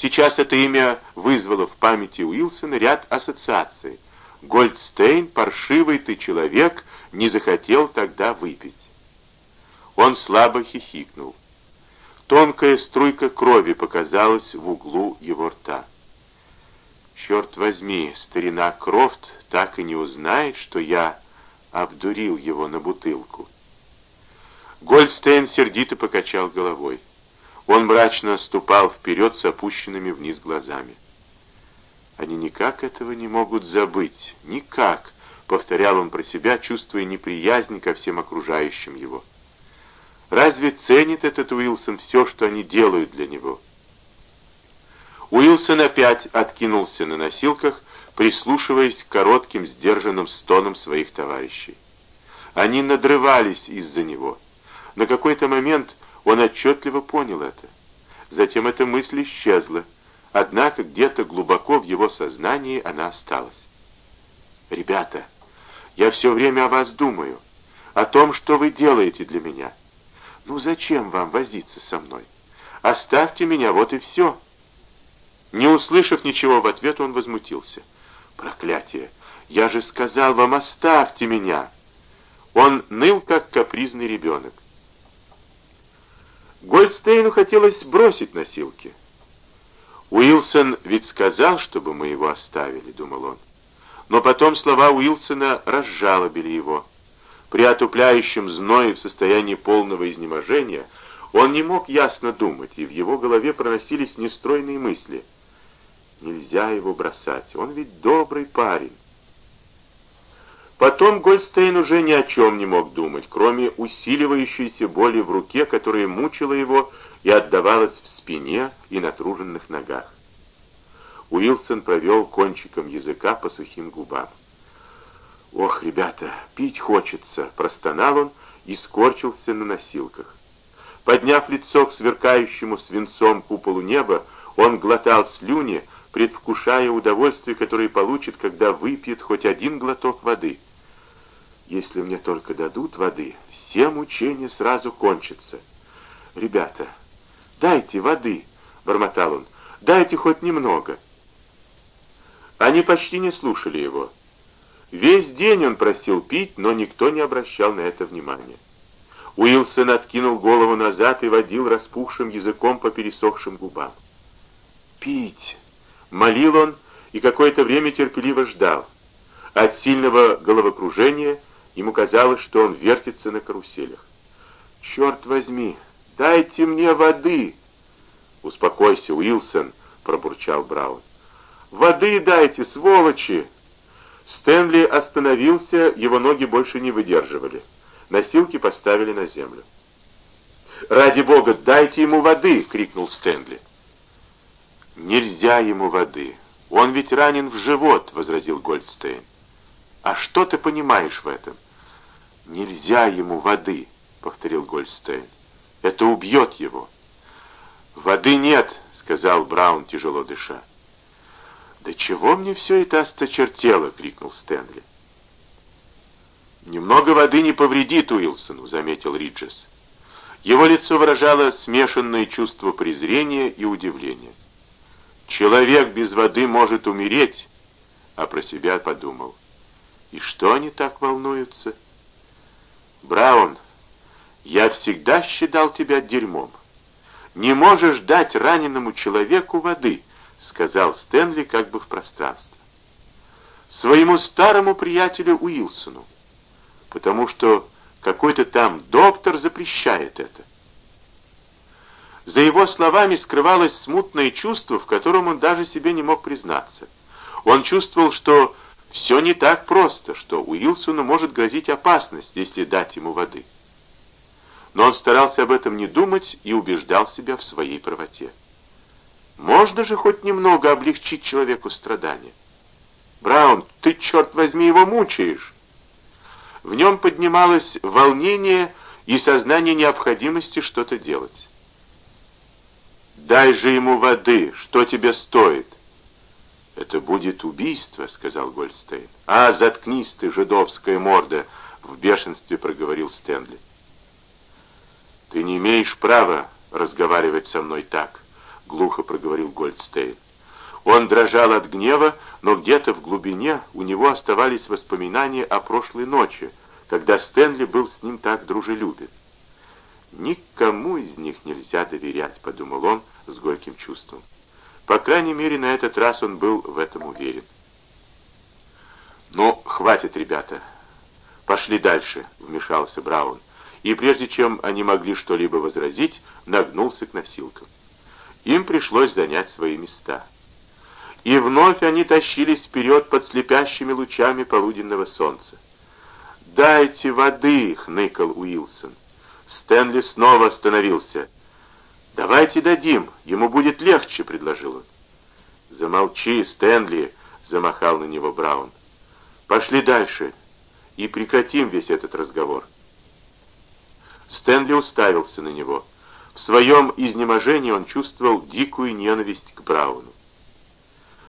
Сейчас это имя вызвало в памяти Уилсона ряд ассоциаций. Гольдстейн, паршивый ты человек, не захотел тогда выпить. Он слабо хихикнул. Тонкая струйка крови показалась в углу его рта. Черт возьми, старина Крофт так и не узнает, что я обдурил его на бутылку. Гольдстейн сердито покачал головой. Он мрачно ступал вперед с опущенными вниз глазами. Они никак этого не могут забыть, никак, повторял он про себя, чувствуя неприязнь ко всем окружающим его. Разве ценит этот Уилсон все, что они делают для него? Уилсон опять откинулся на носилках, прислушиваясь к коротким сдержанным стонам своих товарищей. Они надрывались из-за него. На какой-то момент он отчетливо понял это. Затем эта мысль исчезла, однако где-то глубоко в его сознании она осталась. «Ребята, я все время о вас думаю, о том, что вы делаете для меня. Ну зачем вам возиться со мной? Оставьте меня, вот и все». Не услышав ничего в ответ, он возмутился. «Проклятие! Я же сказал вам, оставьте меня!» Он ныл, как капризный ребенок. Гольдстейну хотелось бросить носилки. «Уилсон ведь сказал, чтобы мы его оставили», — думал он. Но потом слова Уилсона разжалобили его. При отупляющем зное в состоянии полного изнеможения он не мог ясно думать, и в его голове проносились нестройные мысли. Нельзя его бросать, он ведь добрый парень. Потом Гольдстейн уже ни о чем не мог думать, кроме усиливающейся боли в руке, которая мучила его и отдавалась в спине и натруженных ногах. Уилсон провел кончиком языка по сухим губам. «Ох, ребята, пить хочется!» — простонал он и скорчился на носилках. Подняв лицо к сверкающему свинцом куполу неба, он глотал слюни, предвкушая удовольствие, которое получит, когда выпьет хоть один глоток воды — если мне только дадут воды, все мучения сразу кончатся. Ребята, дайте воды, бормотал он, дайте хоть немного. Они почти не слушали его. Весь день он просил пить, но никто не обращал на это внимания. Уилсон откинул голову назад и водил распухшим языком по пересохшим губам. «Пить!» — молил он и какое-то время терпеливо ждал. От сильного головокружения Ему казалось, что он вертится на каруселях. «Черт возьми, дайте мне воды!» «Успокойся, Уилсон», — пробурчал Браун. «Воды дайте, сволочи!» Стэнли остановился, его ноги больше не выдерживали. Носилки поставили на землю. «Ради бога, дайте ему воды!» — крикнул Стэнли. «Нельзя ему воды. Он ведь ранен в живот», — возразил Гольдстейн. «А что ты понимаешь в этом?» «Нельзя ему воды», — повторил Гольдстейн. «Это убьет его». «Воды нет», — сказал Браун, тяжело дыша. «Да чего мне все это осточертело?» — крикнул Стэнли. «Немного воды не повредит Уилсону», — заметил Риджес. Его лицо выражало смешанное чувство презрения и удивления. «Человек без воды может умереть», а про себя подумал. И что они так волнуются? Браун, я всегда считал тебя дерьмом. Не можешь дать раненому человеку воды, сказал Стэнли как бы в пространство. Своему старому приятелю Уилсону, потому что какой-то там доктор запрещает это. За его словами скрывалось смутное чувство, в котором он даже себе не мог признаться. Он чувствовал, что все не так просто, что Уилсону может грозить опасность, если дать ему воды. Но он старался об этом не думать и убеждал себя в своей правоте. Можно же хоть немного облегчить человеку страдания. Браун, ты, черт возьми, его мучаешь. В нем поднималось волнение и сознание необходимости что-то делать. «Дай же ему воды, что тебе стоит?» «Это будет убийство», — сказал Гольдстейн. «А, заткнись ты, жидовская морда!» — в бешенстве проговорил Стэнли. «Ты не имеешь права разговаривать со мной так. глухо проговорил Гольдстейн. Он дрожал от гнева, но где-то в глубине у него оставались воспоминания о прошлой ночи, когда Стэнли был с ним так дружелюбен. «Никому из них нельзя доверять», — подумал он с горьким чувством. По крайней мере, на этот раз он был в этом уверен. «Ну, хватит, ребята. Пошли дальше», — вмешался Браун. И прежде чем они могли что-либо возразить, нагнулся к носилкам. Им пришлось занять свои места. И вновь они тащились вперед под слепящими лучами полуденного солнца. «Дайте воды!» — хныкал Уилсон. Стэнли снова остановился. «Давайте дадим, ему будет легче», — предложил он. «Замолчи, Стэнли!» — замахал на него Браун. «Пошли дальше и прекратим весь этот разговор». Стэнли уставился на него. В своем изнеможении он чувствовал дикую ненависть к Брауну.